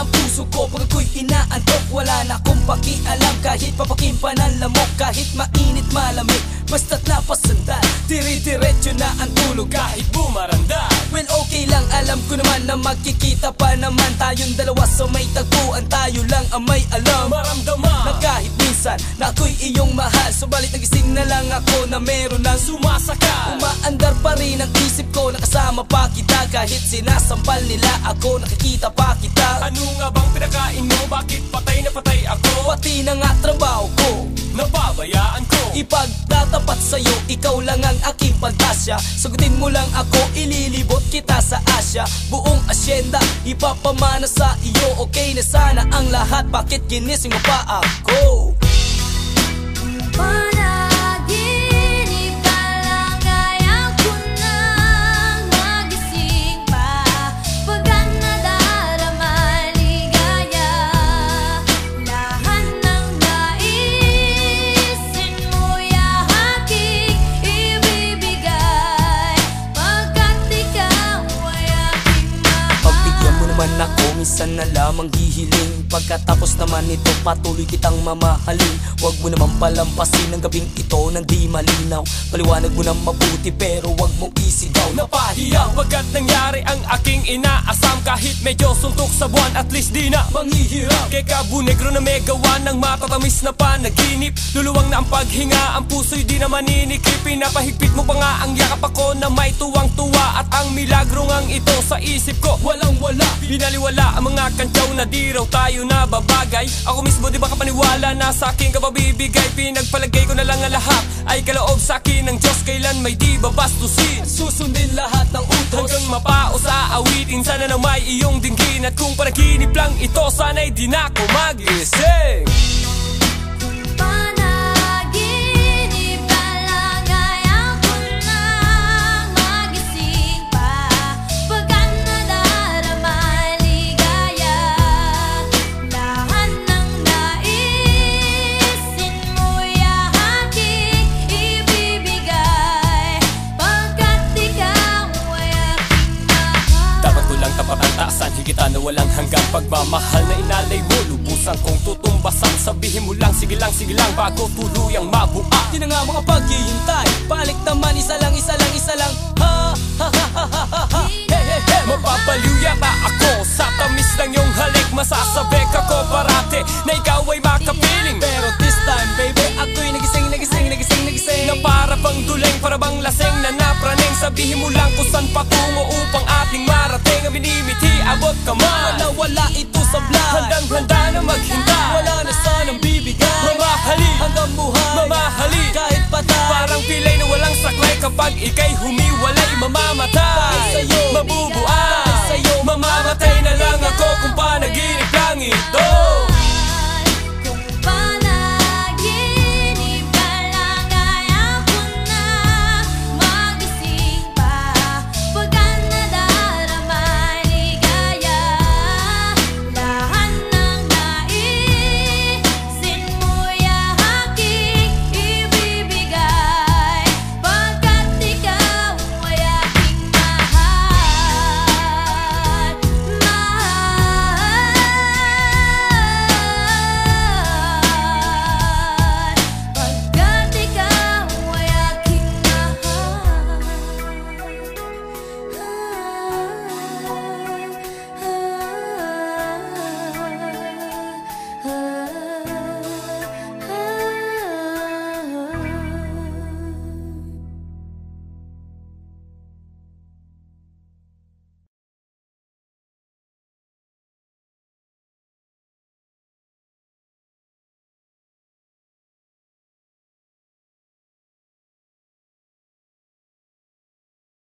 puso ko. Pag ako'y inaantok Wala na akong pakialam. Kahit papakimpa ng lamok Kahit mainit malamig Basta't napasandal Dire-diretso na ang tulog Kahit bumaranda. Well okay lang alam ko naman Na magkikita pa naman Tayong dalawa. Sa may tagpuan Tayo lang ang may alam. Maramdaman. Na kahit minsan Na ako'y iyong mahal. Subalit nagising na lang ako Na meron lang sumasaka. Umaandar pa rin ang isip ko Nakasama pa kita. Kahit sinasampal nila ako Nakikita pa kita. Ano nga bang pinakain mo? Bakit patay na patay ako? Pati na nga trabaho ko Ipagtatapat sa'yo, ikaw lang ang aking pantasya. Sagutin mo lang ako, ililibot kita sa Asya. Buong asyenda, ipapamana sa iyo Okay na sana ang lahat, bakit ginising mo pa ako? Panaginip minsan na lamang hihiling. Pagkatapos naman ito, patuloy kitang mamahalin. Huwag mo naman palampasin ang gabing ito nang di malinaw. Paliwanag mo na mabuti pero huwag mong isigaw. Napahiya! Pagkat nangyari ang aking inaasam. Kahit medyo suntok sa buwan at least di na Manghihirap. Kay Cabo Negro na may gawa ng matatamis na panaginip. Luluwang na ang paghinga, ang puso'y di na maninikip. Pinapahigpit mo pa nga ang yakap ako na may tuwang-tuwa. At ang milagro ngang ito sa isip ko Walang wala Binaliwala ang mga kantyaw na di raw tayo na babagay Ako mismo di ba kapaniwala na sa akin ka mabibigay Pinagpalagay ko na lang ang lahat Ay kaloob sa akin ng Diyos. Kailan may di babastusin Susundin lahat ng utos. Hanggang mapao sa awitin Sana na may iyong dinggin. At kung panaginip lang ito Sana'y di na ako magising taasan Higita na walang hanggang pagmamahal na inalay mo Lubusan kong tutumbasan Sabihin mo lang, sige lang, sige lang Bago tuluyang mabuha Di na nga mga paghihintay Balik naman isa lang, isa lang, isa lang. Ha, ha, ha, ha, ha, ha, ha. Hey, hey, hey Mapapaliw yata ako? Sa tamis ng iyong halik Masasabek ako parate Na ikaw ay makapiling. Pero this time, baby, ako'y nagising, nagising, nagising, nagising. Na para bang duling, para bang laseng na napraneng Sabihin mo lang kung saan patungo upang ating marating. Ang minimiti, abot ka man. Wala, ito sa blind Handang handa na maghintay